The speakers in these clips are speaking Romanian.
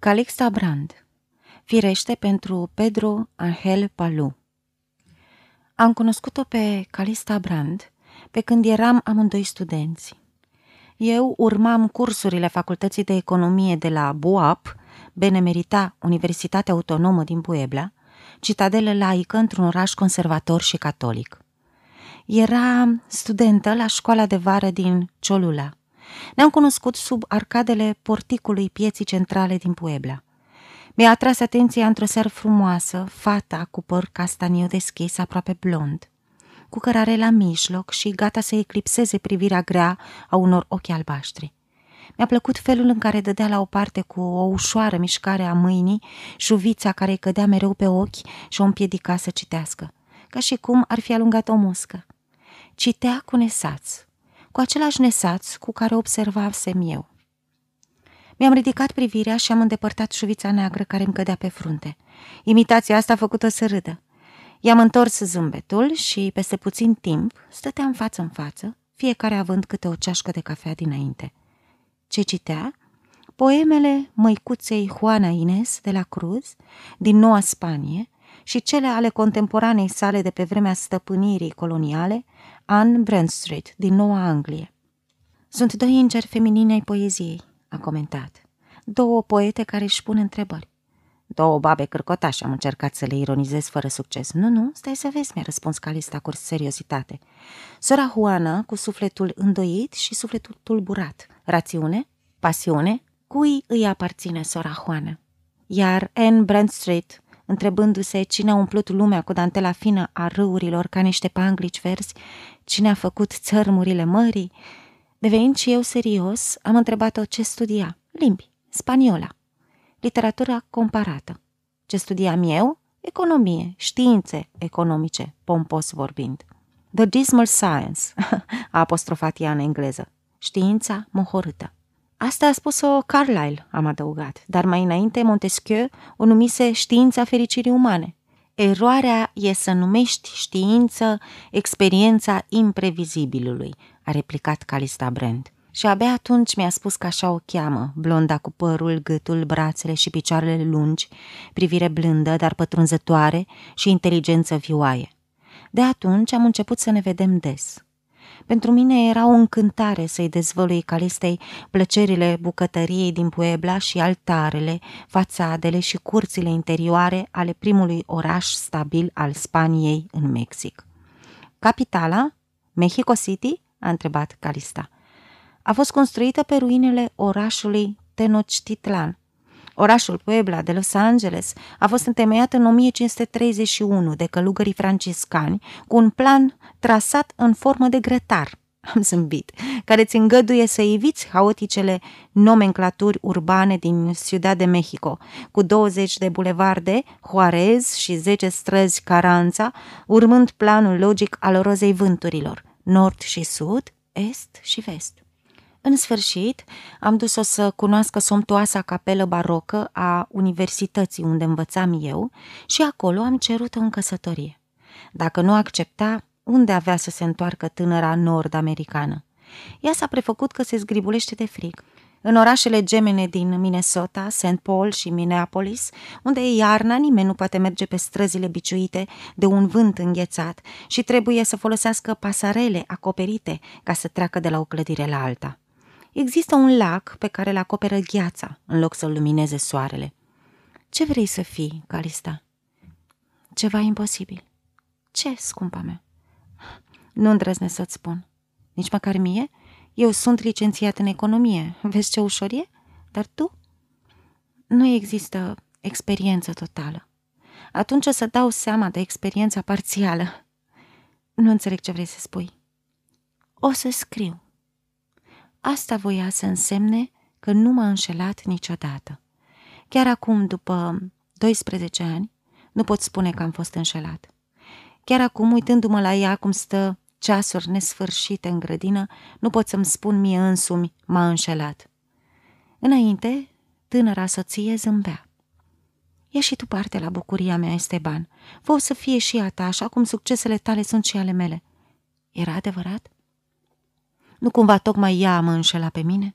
Calixta Brand Firește pentru Pedro Angel Palu Am cunoscut-o pe Calista Brand pe când eram amândoi studenți. Eu urmam cursurile Facultății de Economie de la BUAP, Benemerita, Universitatea Autonomă din Puebla, citadelă laică într-un oraș conservator și catolic. Era studentă la școala de vară din Cholula. Ne-am cunoscut sub arcadele porticului pieții centrale din Puebla. Mi-a atras atenția într-o seară frumoasă, fata cu păr castaniu deschis, aproape blond, cu cărare la mijloc și gata să eclipseze privirea grea a unor ochi albaștri. Mi-a plăcut felul în care dădea la o parte cu o ușoară mișcare a mâinii șuvița care îi cădea mereu pe ochi și o împiedica să citească, ca și cum ar fi alungat o muscă. Citea cu nesaț, cu același nesaț cu care observasem eu. Mi-am ridicat privirea și am îndepărtat șuvița neagră care îmi cădea pe frunte. Imitația asta a făcut-o să râdă. I-am întors zâmbetul și, peste puțin timp, stăteam față în față, fiecare având câte o ceașcă de cafea dinainte. Ce citea? Poemele măicuței Juana Ines de la Cruz, din Noua Spanie, și cele ale contemporanei sale de pe vremea stăpânirii coloniale, Anne Brandstreet, din Noua Anglie. Sunt doi îngeri feminini ai poeziei, a comentat. Două poete care își pun întrebări. Două babe cârcotașe am încercat să le ironizez fără succes. Nu, nu, stai să vezi, mi-a răspuns Calista cu seriozitate. Sora Juana cu sufletul îndoit și sufletul tulburat. Rațiune? Pasiune? Cui îi aparține sora Juana? Iar Anne Brandstreet, întrebându-se cine a umplut lumea cu dantela fină a râurilor ca niște panglici verzi, cine a făcut țărmurile mării, Devenind și eu serios, am întrebat-o ce studia. Limbi, spaniola, literatura comparată. Ce studiam eu? Economie, științe economice, pompos vorbind. The dismal science, a apostrofat ea în engleză. Știința mohorâtă. Asta a spus-o Carlyle, am adăugat, dar mai înainte Montesquieu o numise știința fericirii umane. Eroarea e să numești știință experiența imprevizibilului, a replicat Calista Brand. Și abia atunci mi-a spus că așa o cheamă, blonda cu părul, gâtul, brațele și picioarele lungi, privire blândă, dar pătrunzătoare și inteligență vioaie. De atunci am început să ne vedem des. Pentru mine era o încântare să-i dezvălui Calistei plăcerile bucătăriei din Puebla și altarele, fațadele și curțile interioare ale primului oraș stabil al Spaniei în Mexic. Capitala? Mexico City? a întrebat Calista. A fost construită pe ruinele orașului Tenochtitlan. Orașul Puebla de Los Angeles a fost întemeiat în 1531 de călugării franciscani cu un plan trasat în formă de grătar. Am zâmbit, care ți îngăduie să eviți haoticele nomenclaturi urbane din Ciudad de Mexico, cu 20 de bulevarde, Juarez și 10 străzi Caranța, urmând planul logic al rozei vânturilor nord și sud, est și vest. În sfârșit, am dus-o să cunoască somtoasa capelă barocă a universității unde învățam eu și acolo am cerut-o în căsătorie. Dacă nu accepta, unde avea să se întoarcă tânăra nord-americană? Ea s-a prefăcut că se zgribulește de frig. În orașele gemene din Minnesota, St. Paul și Minneapolis, unde e iarna, nimeni nu poate merge pe străzile biciuite de un vânt înghețat și trebuie să folosească pasarele acoperite ca să treacă de la o clădire la alta. Există un lac pe care îl acoperă gheața în loc să-l lumineze soarele. Ce vrei să fii, Calista? Ceva imposibil. Ce, scumpa mea? Nu îndrăznesc să-ți spun. Nici măcar mie? Eu sunt licențiat în economie, vezi ce ușor e? Dar tu? Nu există experiență totală. Atunci o să dau seama de experiența parțială. Nu înțeleg ce vrei să spui. O să scriu. Asta voia să însemne că nu m-a înșelat niciodată. Chiar acum, după 12 ani, nu pot spune că am fost înșelat. Chiar acum, uitându-mă la ea cum stă ceasuri nesfârșite în grădină, nu pot să-mi spun mie însumi, m-a înșelat. Înainte, tânăra soție zâmbea. Ia și tu parte la bucuria mea, Esteban. Vă să fie și a ta, așa cum succesele tale sunt și ale mele. Era adevărat? Nu cumva tocmai ea mă înșela pe mine?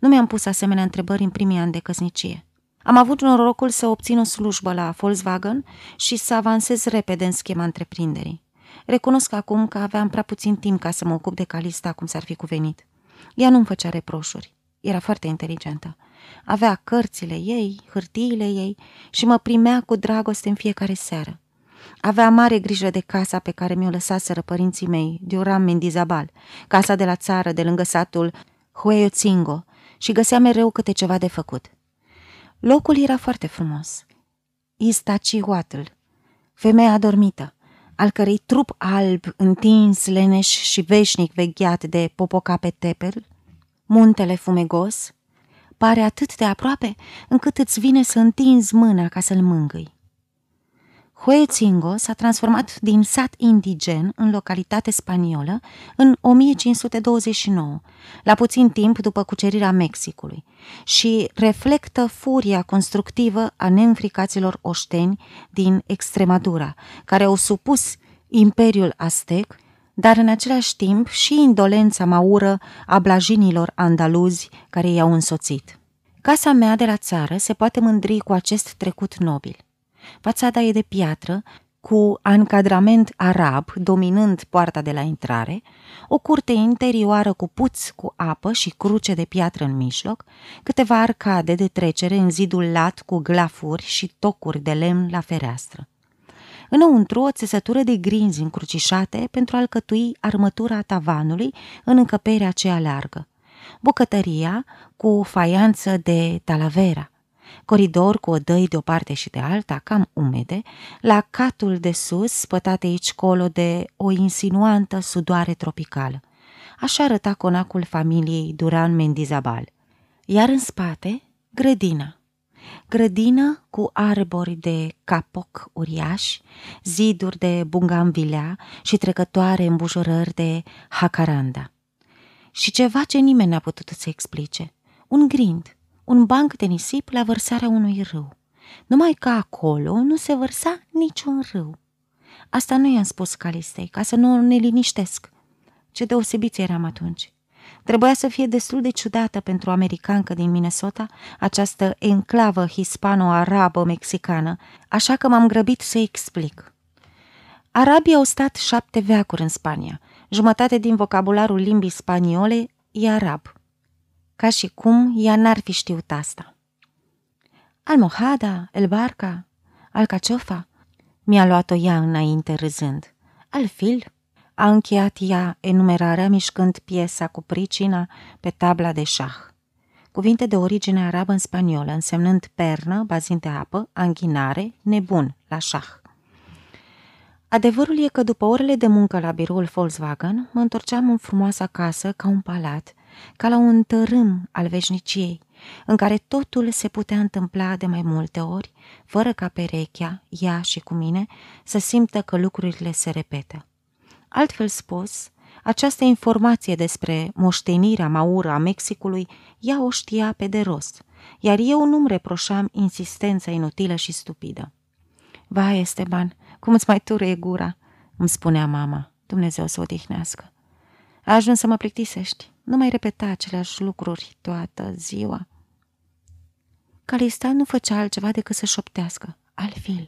Nu mi-am pus asemenea întrebări în primii ani de căsnicie. Am avut norocul să obțin o slujbă la Volkswagen și să avansez repede în schema întreprinderii. Recunosc acum că aveam prea puțin timp ca să mă ocup de Calista cum s-ar fi cuvenit. Ea nu-mi făcea reproșuri. Era foarte inteligentă. Avea cărțile ei, hârtiile ei și mă primea cu dragoste în fiecare seară. Avea mare grijă de casa pe care mi-o lăsaseră părinții mei, Dioram Mendizabal, casa de la țară de lângă satul Hueyotingo, și găsea mereu câte ceva de făcut. Locul era foarte frumos. Istachihuatl, femeia adormită, al cărei trup alb, întins, leneș și veșnic vegheat de Popocatépetl, muntele fumegos, pare atât de aproape încât îți vine să întinzi mâna ca să-l mângâi. Huezingo s-a transformat din sat indigen în localitate spaniolă în 1529, la puțin timp după cucerirea Mexicului, și reflectă furia constructivă a neînfricaților oșteni din Extremadura, care au supus Imperiul Aztec, dar în același timp și indolența maură a blajinilor andaluzi care i-au însoțit. Casa mea de la țară se poate mândri cu acest trecut nobil – Fațada e de piatră, cu ancadrament arab dominând poarta de la intrare, o curte interioară cu puț cu apă și cruce de piatră în mijloc, câteva arcade de trecere în zidul lat cu glafuri și tocuri de lemn la fereastră. Înăuntru o țesătură de grinzi încrucișate pentru a alcătui armătura tavanului în încăperea aceea largă. Bucătăria cu faianță de talavera, coridor cu odăi de o parte și de alta, cam umede, la catul de sus, spătate aici colo de o insinuantă sudoare tropicală. Așa arăta conacul familiei Duran Mendizabal. Iar în spate, grădina. Grădină cu arbori de capoc uriași, ziduri de bungamvilea și trecătoare îmbujurări de hacaranda. Și ceva ce nimeni n-a putut să explice. Un grind, un banc de nisip la vărsarea unui râu. Numai că acolo nu se vărsa niciun râu. Asta nu i-am spus Calistei, ca să nu ne liniștesc. Ce deosebiți eram atunci. Trebuia să fie destul de ciudată pentru o americancă din Minnesota, această enclavă hispano-arabă-mexicană, așa că m-am grăbit să explic. Arabii au stat șapte veacuri în Spania. Jumătate din vocabularul limbii spaniole e arab ca și cum ea n-ar fi știut asta. Almohada, el barca, alcaciofa, mi-a luat-o ea înainte râzând. Alfil, a încheiat ea enumerarea mișcând piesa cu pricina pe tabla de șah. Cuvinte de origine arabă în spaniolă, însemnând pernă, bazin de apă, anghinare, nebun, la șah. Adevărul e că după orele de muncă la biroul Volkswagen, mă întorceam în frumoasa casă ca un palat, ca la un tărâm al veșniciei, în care totul se putea întâmpla de mai multe ori, fără ca perechea, ea și cu mine, să simtă că lucrurile se repetă. Altfel spus, această informație despre moștenirea maură a Mexicului, ea o știa pe de rost, iar eu nu-mi reproșam insistența inutilă și stupidă. Vai, Esteban, cum îți mai turie gura?" îmi spunea mama. Dumnezeu să o odihnească. A ajuns să mă plictisești. Nu mai repeta aceleași lucruri toată ziua. Calista nu făcea altceva decât să șoptească, altfel.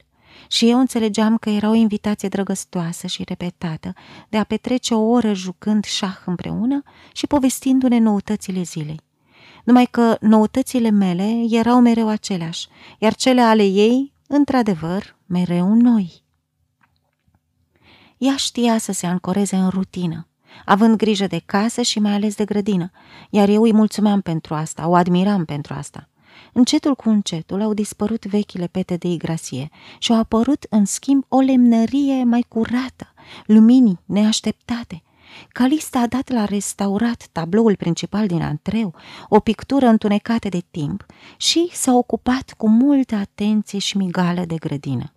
Și eu înțelegeam că era o invitație drăgăstoasă și repetată de a petrece o oră jucând șah împreună și povestindu-ne noutățile zilei. Numai că noutățile mele erau mereu aceleași, iar cele ale ei, într-adevăr, mereu noi. Ea știa să se ancoreze în rutină, având grijă de casă și mai ales de grădină, iar eu îi mulțumeam pentru asta, o admiram pentru asta. Încetul cu încetul au dispărut vechile pete de igrasie și au apărut, în schimb, o lemnărie mai curată, luminii neașteptate. Calista a dat la restaurat tabloul principal din antreu, o pictură întunecată de timp și s-a ocupat cu multă atenție și migală de grădină.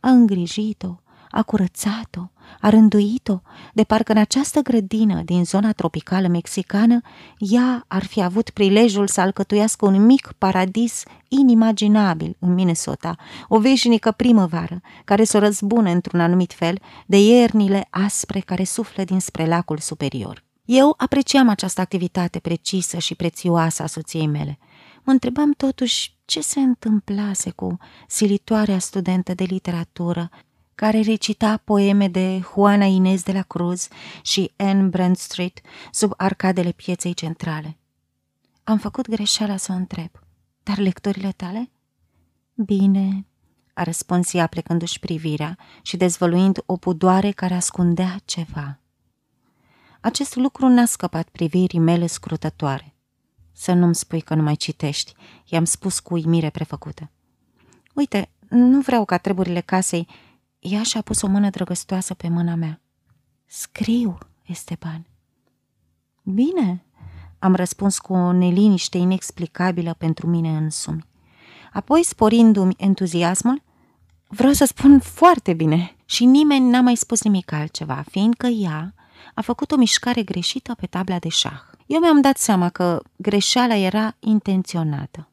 A îngrijit-o, a curățat-o, a rânduit-o, de parcă în această grădină din zona tropicală mexicană, ea ar fi avut prilejul să alcătuiască un mic paradis inimaginabil în Minnesota, o veșnică primăvară, care să o răzbună într-un anumit fel de iernile aspre care suflă dinspre lacul superior. Eu apreciam această activitate precisă și prețioasă a soției mele. Mă întrebam totuși ce se întâmplase cu silitoarea studentă de literatură care recita poeme de Juana Inez de la Cruz și Anne Brandstreet sub arcadele pieței centrale. Am făcut greșeala să o întreb. Dar lectorile tale? Bine, a răspuns ea plecându-și privirea și dezvăluind o pudoare care ascundea ceva. Acest lucru n-a scăpat privirii mele scrutătoare. Să nu-mi spui că nu mai citești, i-am spus cu uimire prefăcută. Uite, nu vreau ca treburile casei... Ea și-a pus o mână drăgăstoasă pe mâna mea. Scriu, Esteban. Bine, am răspuns cu o neliniște inexplicabilă pentru mine însumi. Apoi, sporindu-mi entuziasmul, vreau să spun foarte bine și nimeni n-a mai spus nimic altceva, fiindcă ea a făcut o mișcare greșită pe tabla de șah. Eu mi-am dat seama că greșeala era intenționată.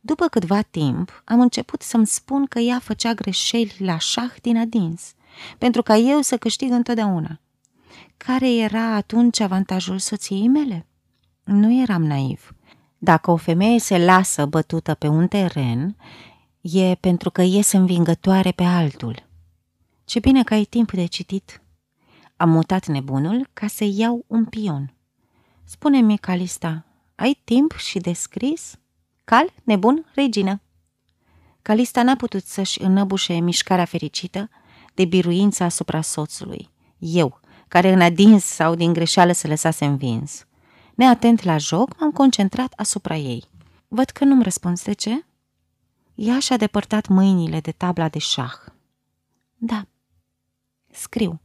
După câtva timp, am început să-mi spun că ea făcea greșeli la șah din adins, pentru ca eu să câștig întotdeauna. Care era atunci avantajul soției mele? Nu eram naiv. Dacă o femeie se lasă bătută pe un teren, e pentru că iese învingătoare pe altul. Ce bine că ai timp de citit. Am mutat nebunul ca să iau un pion. Spune-mi, Calista, ai timp și de scris? Cal, nebun, regină. Calista n-a putut să-și înăbușe mișcarea fericită de biruința asupra soțului. Eu, care în adins sau din greșeală se lăsase învins. Neatent la joc, m-am concentrat asupra ei. Văd că nu-mi răspunzi de ce? Ea și-a depărtat mâinile de tabla de șah. Da, scriu.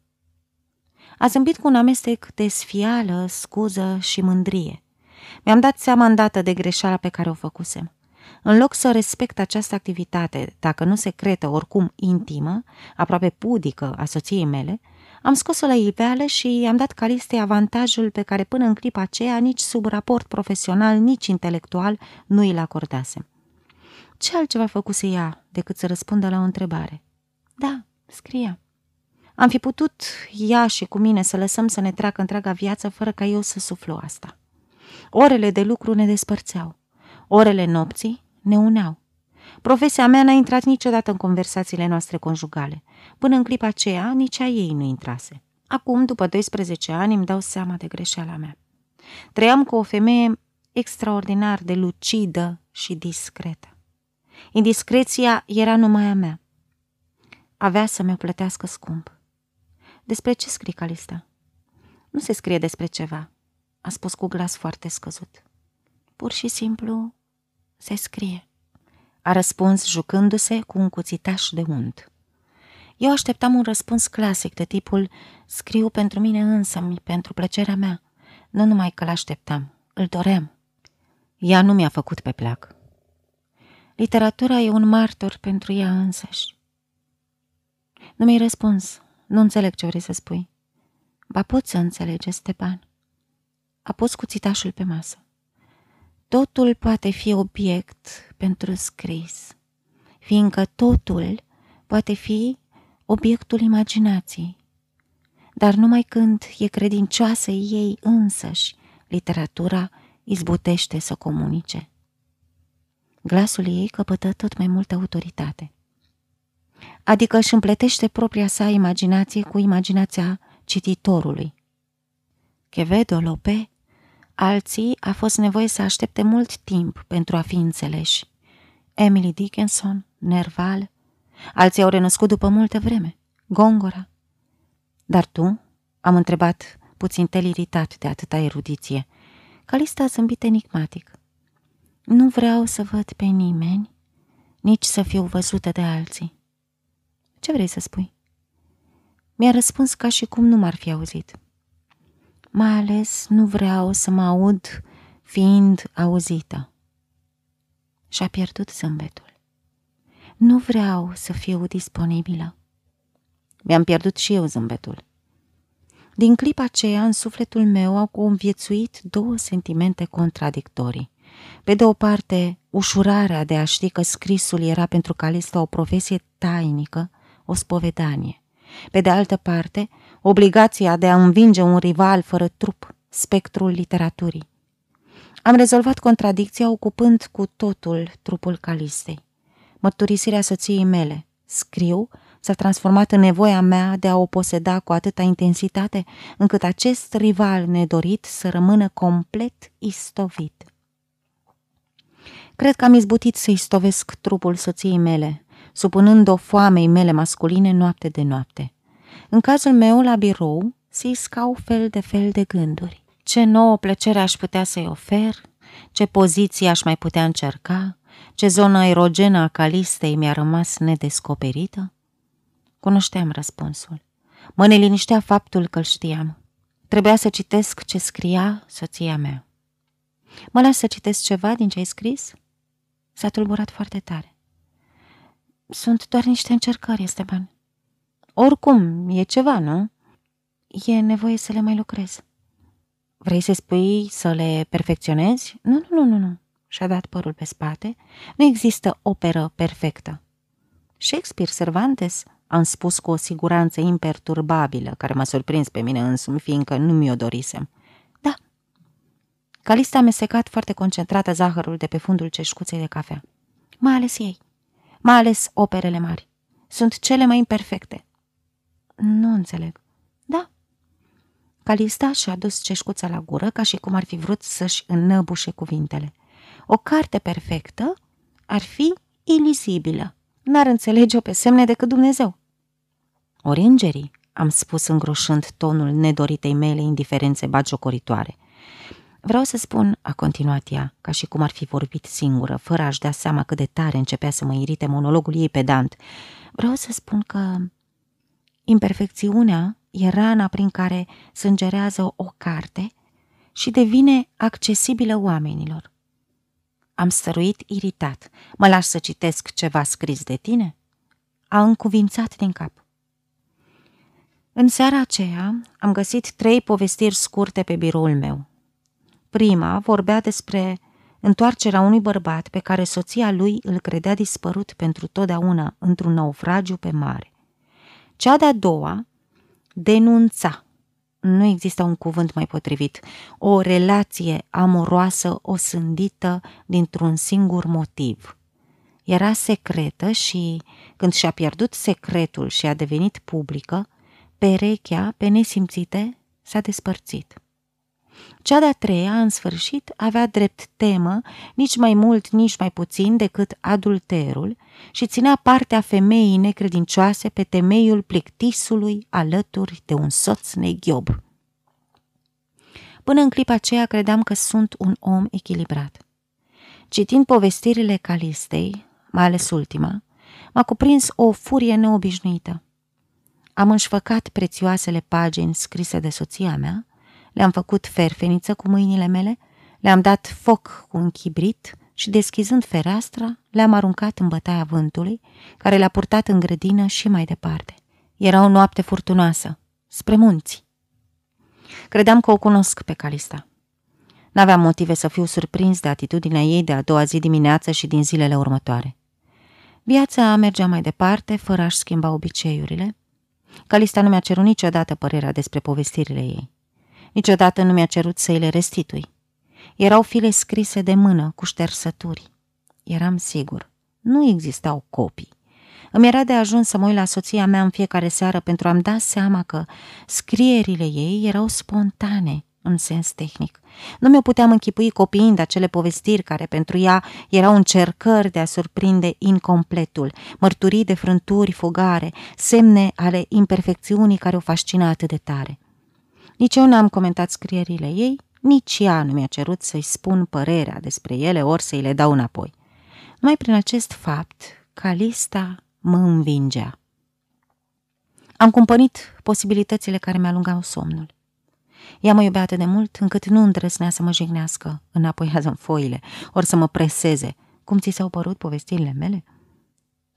A zâmbit cu un amestec de sfială, scuză și mândrie. Mi-am dat seama îndată de greșeala pe care o făcusem. În loc să respect această activitate, dacă nu secretă, oricum intimă, aproape pudică a soției mele, am scos-o la iveală și i-am dat Calistei avantajul pe care până în clipa aceea nici sub raport profesional, nici intelectual nu îl acordasem. Ce altceva făcuse ea decât să răspundă la o întrebare? Da, scria. Am fi putut, ea și cu mine, să lăsăm să ne treacă întreaga viață fără ca eu să suflu asta. Orele de lucru ne despărțeau. Orele nopții ne uneau. Profesia mea n-a intrat niciodată în conversațiile noastre conjugale. Până în clipa aceea, nici a ei nu intrase. Acum, după 12 ani, îmi dau seama de greșeala mea. Trăiam cu o femeie extraordinar de lucidă și discretă. Indiscreția era numai a mea. Avea să mi-o plătească scump. Despre ce scrie Calista? Nu se scrie despre ceva, a spus cu glas foarte scăzut. Pur și simplu se scrie a răspuns jucându-se cu un cuțitaș de unt. Eu așteptam un răspuns clasic de tipul scriu pentru mine însă, pentru plăcerea mea. Nu numai că l-așteptam, îl doream. Ea nu mi-a făcut pe plac. Literatura e un martor pentru ea însăși. Nu mi-ai răspuns. Nu înțeleg ce vrei să spui. Ba pot să înțelege, Stepan. A pus cuțitașul pe masă. Totul poate fi obiect pentru scris, fiindcă totul poate fi obiectul imaginației. Dar numai când e credincioasă ei însăși, literatura izbutește să comunice. Glasul ei căpătă tot mai multă autoritate. Adică își împletește propria sa imaginație cu imaginația cititorului. Quevedo Lope Alții a fost nevoie să aștepte mult timp pentru a fi înțeleși. Emily Dickinson, Nerval, alții au renăscut după multă vreme. Gongora. Dar tu? Am întrebat, puțin tel iritat de atâta erudiție. Calista a zâmbit enigmatic. Nu vreau să văd pe nimeni, nici să fiu văzută de alții. Ce vrei să spui? Mi-a răspuns ca și cum nu m-ar fi auzit. Mai ales nu vreau să mă aud fiind auzită. Și-a pierdut zâmbetul. Nu vreau să fiu disponibilă. Mi-am pierdut și eu zâmbetul. Din clipa aceea, în sufletul meu au conviețuit două sentimente contradictorii. Pe de o parte, ușurarea de a ști că scrisul era pentru Calista o profesie tainică, o spovedanie. Pe de altă parte, obligația de a învinge un rival fără trup, spectrul literaturii. Am rezolvat contradicția ocupând cu totul trupul Calistei. Mărturisirea soției mele, scriu, s-a transformat în nevoia mea de a o poseda cu atâta intensitate, încât acest rival nedorit să rămână complet istovit. Cred că am izbutit să istovesc trupul soției mele, supunând-o foamei mele masculine noapte de noapte. În cazul meu, la birou, se iscau fel de fel de gânduri. Ce nouă plăcere aș putea să-i ofer, ce poziție aș mai putea încerca, ce zonă erogenă a calistei mi-a rămas nedescoperită? Cunoșteam răspunsul. Mă neliniștea faptul că-l știam. Trebuia să citesc ce scria soția mea. Mă las să citesc ceva din ce ai scris? S-a tulburat foarte tare. Sunt doar niște încercări, Esteban. Oricum, e ceva, nu? E nevoie să le mai lucrez. Vrei să spui să le perfecționezi? Nu, nu, nu, nu, nu. Și-a dat părul pe spate. Nu există operă perfectă. Shakespeare, Cervantes, am spus cu o siguranță imperturbabilă, care m-a surprins pe mine însumi, fiindcă nu mi-o dorisem. Da. Calista a mestecat foarte concentrată zahărul de pe fundul ceșcuței de cafea. Mai ales ei. Mai ales operele mari. Sunt cele mai imperfecte. Nu înțeleg. Da. Calista și-a dus ceșcuța la gură ca și cum ar fi vrut să-și înnăbușe cuvintele. O carte perfectă ar fi ilizibilă. N-ar înțelege-o pe semne decât Dumnezeu. Ori îngerii, am spus îngroșând tonul nedoritei mele indiferențe bagiocoritoare. Vreau să spun, a continuat ea, ca și cum ar fi vorbit singură, fără a-și da seama cât de tare începea să mă irite monologul ei pedant. Vreau să spun că imperfecțiunea e rana prin care sângerează o carte și devine accesibilă oamenilor. Am stăruit iritat. Mă lași să citesc ceva scris de tine? A încuvințat din cap. În seara aceea am găsit trei povestiri scurte pe biroul meu. Prima vorbea despre întoarcerea unui bărbat pe care soția lui îl credea dispărut pentru totdeauna într-un naufragiu pe mare. Cea de-a doua denunța, nu există un cuvânt mai potrivit, o relație amoroasă osândită dintr-un singur motiv. Era secretă și, când și-a pierdut secretul și a devenit publică, perechea, pe nesimțite, s-a despărțit. Cea de-a treia, în sfârșit, avea drept temă, nici mai mult, nici mai puțin decât adulterul și ținea partea femeii necredincioase pe temeiul plictisului alături de un soț neghiob. Până în clipa aceea credeam că sunt un om echilibrat. Citind povestirile Calistei, mai ales ultima, m-a cuprins o furie neobișnuită. Am înșfăcat prețioasele pagini scrise de soția mea, le-am făcut ferfeniță cu mâinile mele, le-am dat foc cu un chibrit și, deschizând fereastra, le-am aruncat în bătaia vântului, care le-a purtat în grădină și mai departe. Era o noapte furtunoasă, spre munți. Credeam că o cunosc pe Calista. N-aveam motive să fiu surprins de atitudinea ei de a doua zi dimineață și din zilele următoare. Viața mergea mai departe, fără a-și schimba obiceiurile, Calista nu mi-a cerut niciodată părerea despre povestirile ei. Niciodată nu mi-a cerut să îi le restitui. Erau file scrise de mână, cu ștersături. Eram sigur. Nu existau copii. Îmi era de ajuns să mă uit la soția mea în fiecare seară pentru a-mi da seama că scrierile ei erau spontane, în sens tehnic. Nu mi-o puteam închipui copiind acele povestiri care pentru ea erau încercări de a surprinde incompletul, mărturii de frânturi fugare, semne ale imperfecțiunii care o fascina atât de tare. Nici eu n-am comentat scrierile ei, nici ea nu mi-a cerut să-i spun părerea despre ele ori să-i le dau înapoi. Numai prin acest fapt, Calista mă învingea. Am cumpărit posibilitățile care mi-alungau somnul. Ea mă iubea atât de mult încât nu îndrăsnea să mă jignească înapoi azi în foile, ori să mă preseze. Cum ți s-au părut povestirile mele?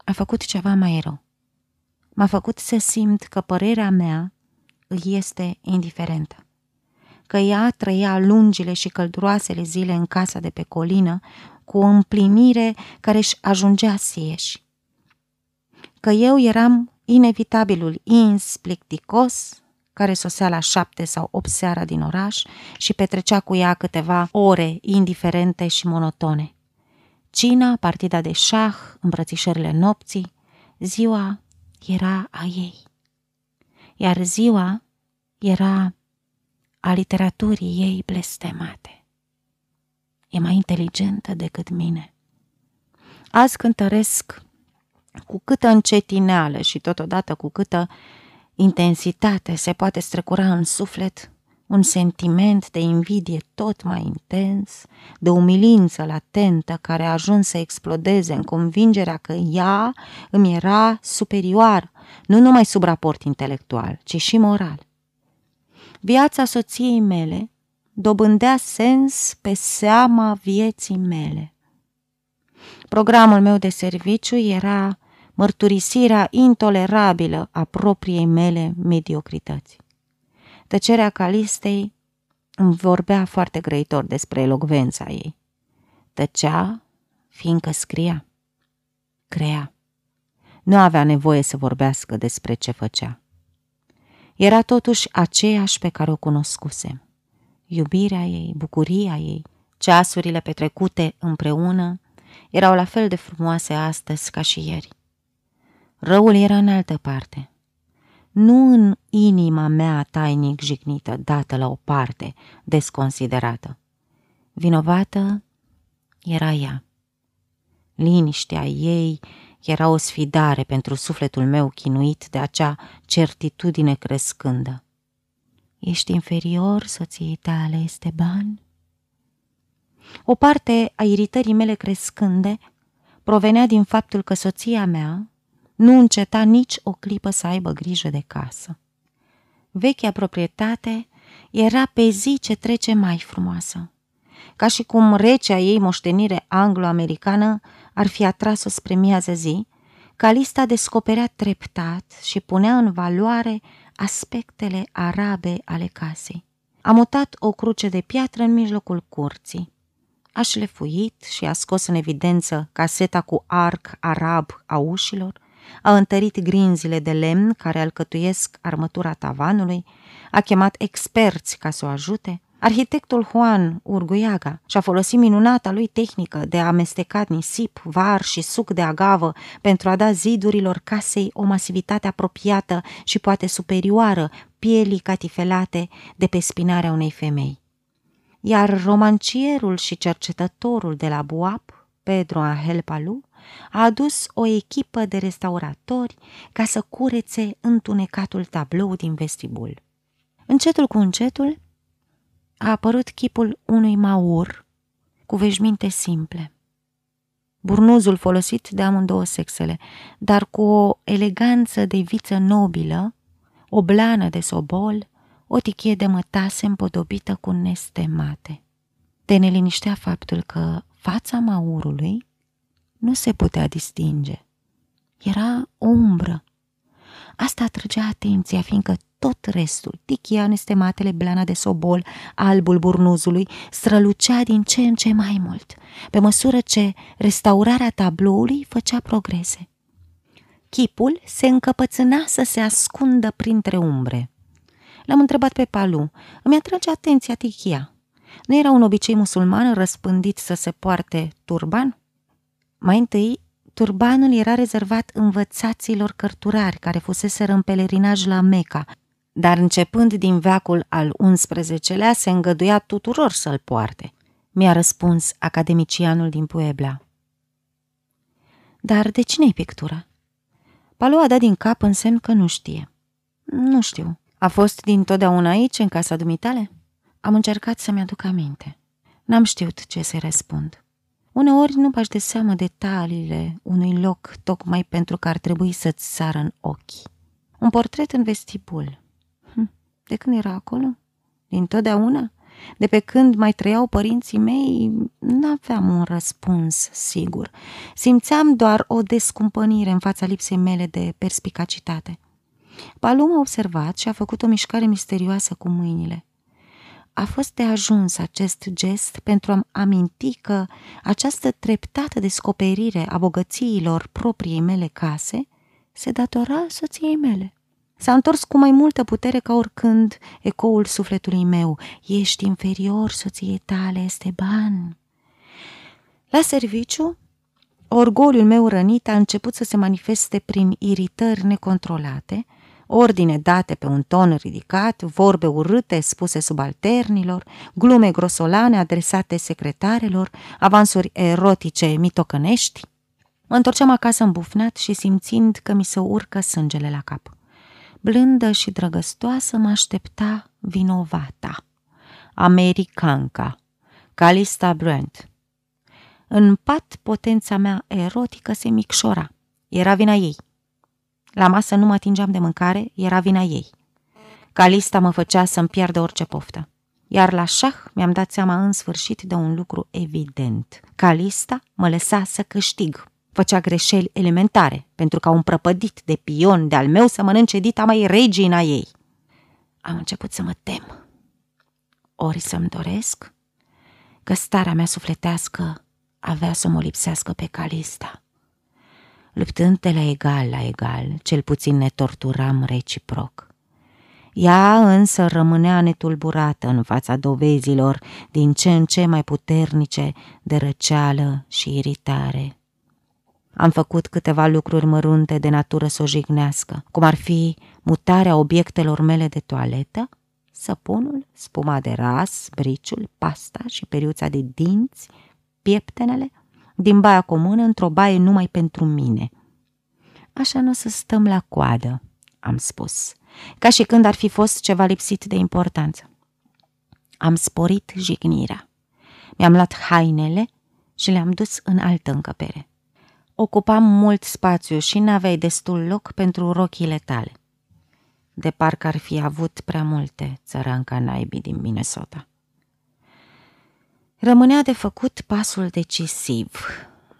A făcut ceva mai rău. M-a făcut să simt că părerea mea îi este indiferentă. Că ea trăia lungile și călduroasele zile în casa de pe colină cu o împlinire care își ajungea sieși. Că eu eram inevitabilul ins plicticos care sosea la șapte sau opt seara din oraș și petrecea cu ea câteva ore indiferente și monotone. Cina, partida de șah, îmbrățișările nopții, ziua era a ei. Iar ziua era a literaturii ei blestemate. E mai inteligentă decât mine. Azi cântăresc cu câtă încetineală și totodată cu câtă intensitate se poate strecura în suflet un sentiment de invidie tot mai intens, de umilință latentă care a ajuns să explodeze în convingerea că ea îmi era superioară, nu numai sub raport intelectual, ci și moral. Viața soției mele dobândea sens pe seama vieții mele. Programul meu de serviciu era mărturisirea intolerabilă a propriei mele mediocrități. Tăcerea Calistei îmi vorbea foarte grăitor despre elogvența ei. Tăcea, fiindcă scria. Crea. Nu avea nevoie să vorbească despre ce făcea. Era totuși aceeași pe care o cunoscusem. Iubirea ei, bucuria ei, ceasurile petrecute împreună erau la fel de frumoase astăzi ca și ieri. Răul era în altă parte. Nu în inima mea tainic jignită, dată la o parte, desconsiderată. Vinovată era ea. Liniștea ei era o sfidare pentru sufletul meu chinuit de acea certitudine crescândă. Ești inferior soției tale, Esteban? O parte a iritării mele crescânde provenea din faptul că soția mea nu înceta nici o clipă să aibă grijă de casă. Vechea proprietate era pe zi ce trece mai frumoasă, ca și cum recea ei moștenire anglo-americană ar fi atras-o spre miază zi, Calista descoperea treptat și punea în valoare aspectele arabe ale casei. A mutat o cruce de piatră în mijlocul curții. A șlefuit și a scos în evidență caseta cu arc arab a ușilor, a întărit grinzile de lemn care alcătuiesc armătura tavanului, a chemat experți ca să o ajute, Arhitectul Juan Urguiaga și-a folosit minunata lui tehnică de a amesteca nisip, var și suc de agavă pentru a da zidurilor casei o masivitate apropiată și poate superioară pielii catifelate de pe spinarea unei femei. Iar romancierul și cercetătorul de la Buap, Pedro Angel Palu, a adus o echipă de restauratori ca să curețe întunecatul tablou din vestibul. Încetul cu încetul, a apărut chipul unui maur cu veșminte simple. Burnuzul folosit de amândouă sexele, dar cu o eleganță de viță nobilă, o blană de sobol, o tichie de mătase împodobită cu nestemate. Te neliniștea faptul că fața maurului nu se putea distinge. Era o umbră. Asta atrăgea atenția, fiindcă tot restul, tichia, nestematele, blana de sobol, albul burnuzului, strălucea din ce în ce mai mult, pe măsură ce restaurarea tabloului făcea progrese. Chipul se încăpățâna să se ascundă printre umbre. L-am întrebat pe Palu. Îmi atrage atenția tichia. Nu era un obicei musulman răspândit să se poarte turban? Mai întâi, turbanul era rezervat învățaților cărturari care fuseseră în pelerinaj la Meca, dar începând din veacul al XI-lea se îngăduia tuturor să-l poarte, mi-a răspuns academicianul din Puebla. Dar de cine-i pictura? Palu a dat din cap în semn că nu știe. Nu știu. A fost din totdeauna aici, în casa dumitale? Am încercat să-mi aduc aminte. N-am știut ce să răspund. Uneori nu bași de seamă detaliile unui loc tocmai pentru că ar trebui să-ți sară în ochi. Un portret în vestibul, de când era acolo? Din totdeauna? De pe când mai trăiau părinții mei, n-aveam un răspuns sigur. Simțeam doar o descumpănire în fața lipsei mele de perspicacitate. Palum a observat și a făcut o mișcare misterioasă cu mâinile. A fost de ajuns acest gest pentru a-mi aminti că această treptată descoperire a bogățiilor propriei mele case se datora soției mele. S-a întors cu mai multă putere ca oricând ecoul sufletului meu. Ești inferior soției tale, Esteban. La serviciu, orgoliul meu rănit a început să se manifeste prin iritări necontrolate, ordine date pe un ton ridicat, vorbe urâte spuse subalternilor, glume grosolane adresate secretarelor, avansuri erotice mitocănești. Mă întorceam acasă îmbufnat și simțind că mi se urcă sângele la cap. Blândă și drăgăstoasă mă aștepta vinovata, americanca, Calista Brent. În pat potența mea erotică se micșora. Era vina ei. La masă nu mă atingeam de mâncare, era vina ei. Calista mă făcea să-mi pierdă orice poftă. Iar la șah mi-am dat seama în sfârșit de un lucru evident. Calista mă lăsa să câștig. Făcea greșeli elementare, pentru ca un prăpădit de pion de-al meu să mănânce dita mai regina ei. Am început să mă tem. Ori să-mi doresc că starea mea sufletească avea să mă lipsească pe Calista. Luptând de la egal la egal, cel puțin ne torturam reciproc. Ea însă rămânea netulburată în fața dovezilor din ce în ce mai puternice de răceală și iritare. Am făcut câteva lucruri mărunte de natură să o jignească, cum ar fi mutarea obiectelor mele de toaletă, săpunul, spuma de ras, briciul, pasta și periuța de dinți, pieptenele, din baia comună într-o baie numai pentru mine. Așa nu o să stăm la coadă, am spus, ca și când ar fi fost ceva lipsit de importanță. Am sporit jignirea. Mi-am luat hainele și le-am dus în altă încăpere. Ocupam mult spațiu și n-aveai destul loc pentru rochile tale. De parcă ar fi avut prea multe țăranca naibii din Minnesota. Rămânea de făcut pasul decisiv,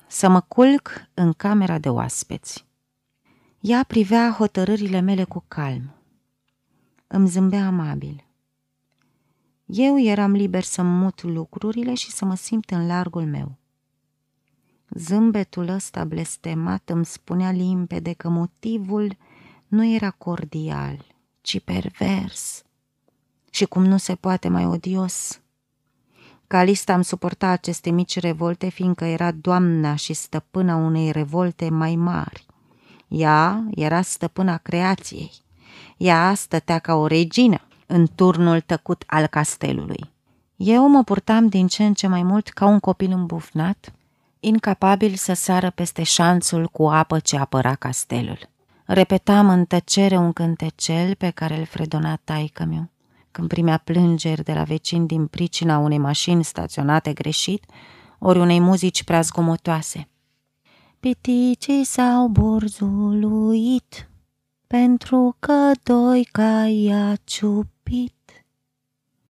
să mă culc în camera de oaspeți. Ea privea hotărârile mele cu calm. Îmi zâmbea amabil. Eu eram liber să mut lucrurile și să mă simt în largul meu. Zâmbetul ăsta blestemat îmi spunea limpede că motivul nu era cordial, ci pervers. Și cum nu se poate mai odios, Calista îmi suporta aceste mici revolte, fiindcă era doamna și stăpâna unei revolte mai mari. Ea era stăpâna creației. Ea stătea ca o regină în turnul tăcut al castelului. Eu mă purtam din ce în ce mai mult ca un copil îmbufnat, incapabil să sară peste șanțul cu apă ce apăra castelul. Repetam în tăcere un cântecel pe care îl fredona taică meu când primea plângeri de la vecini din pricina unei mașini staționate greșit, ori unei muzici prea zgomotoase. Piticii s-au burzuluit, pentru că doi ca i-a ciupit.